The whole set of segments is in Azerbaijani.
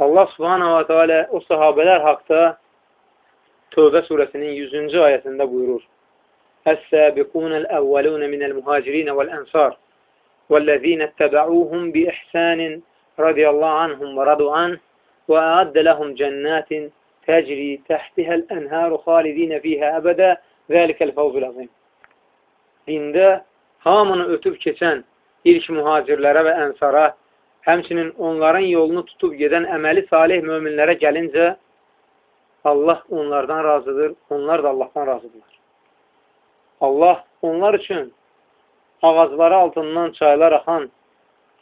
Allah subhanahu wa ta'ala o sahabələr haqda Tövbə surəsinin 100-cü ayəsində buyurur. Əs-səbiqun əl-əvvəlun minəl muhacirin vəl-ənsar vəl-ləzina ittəbə'uhum bi ihsanin radiyallahu anhum və radu an və əaddə ləhum cənnatin təcri təhtihəl ənhəru xalidinə fiyhə əbədə zəlikəl fəvzul əzim. Dində hamını ötüb keçən ilk mühacirlərə və ənsara həmçinin onların yolunu tutub gedən əməli salih möminlərə gəlincə, Allah onlardan razıdır, onlar da Allahdan razıdırlar. Allah onlar üçün ağacları altından çaylar axan,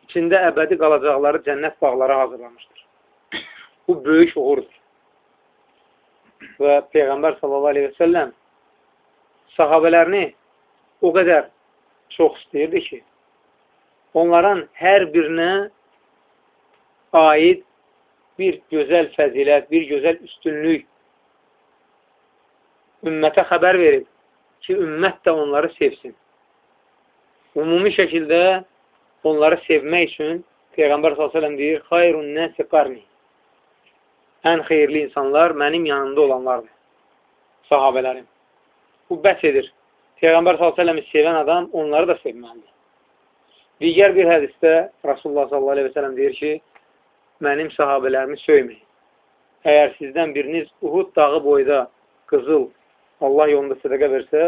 içində əbədi qalacaqları cənnət bağları hazırlamışdır. Bu böyük uğurdur. Və Peyğəmbər sallallahu aleyhi və səlləm sahabələrini o qədər çox istəyirdi ki, onların hər birinə aid bir gözəl fəzilət, bir gözəl üstünlük ümmətə xəbər verib ki, ümmət də onları sevsin. Ümumi şəkildə onları sevmək üçün Peyğəmbər s.ə.v deyir, xayrun nəsi qarni. Ən xeyirli insanlar mənim yanımda olanlardır. Sahabələrim. Bu bəs edir. Peyğəmbər s.ə.v-i sevən adam onları da sevməlidir. Digər bir hədisdə Rasulullah s.ə.v deyir ki, mənim sahabələrimi söyməyin. Əgər sizdən biriniz Uhud dağı boyda qızıl Allah yolunda sədəqə versə,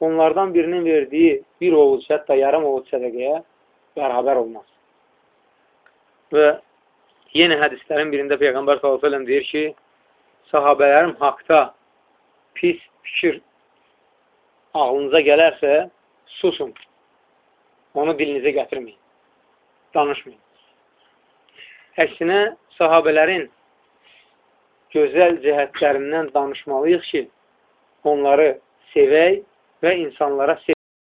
onlardan birinin verdiyi bir ovuc, hətta yarım ovuc sədəqəyə bərabər olmaz. Və yenə hədislərin birində Peyğəmbər s.ə.v deyir ki, sahabələrim haqda pis fikir ağlınıza gələrsə, susun. Onu dilinizə gətirməyin. Danışmayın. Əksinə, sahabələrin gözəl cəhətlərindən danışmalıyıq ki, onları sevək və insanlara sevək.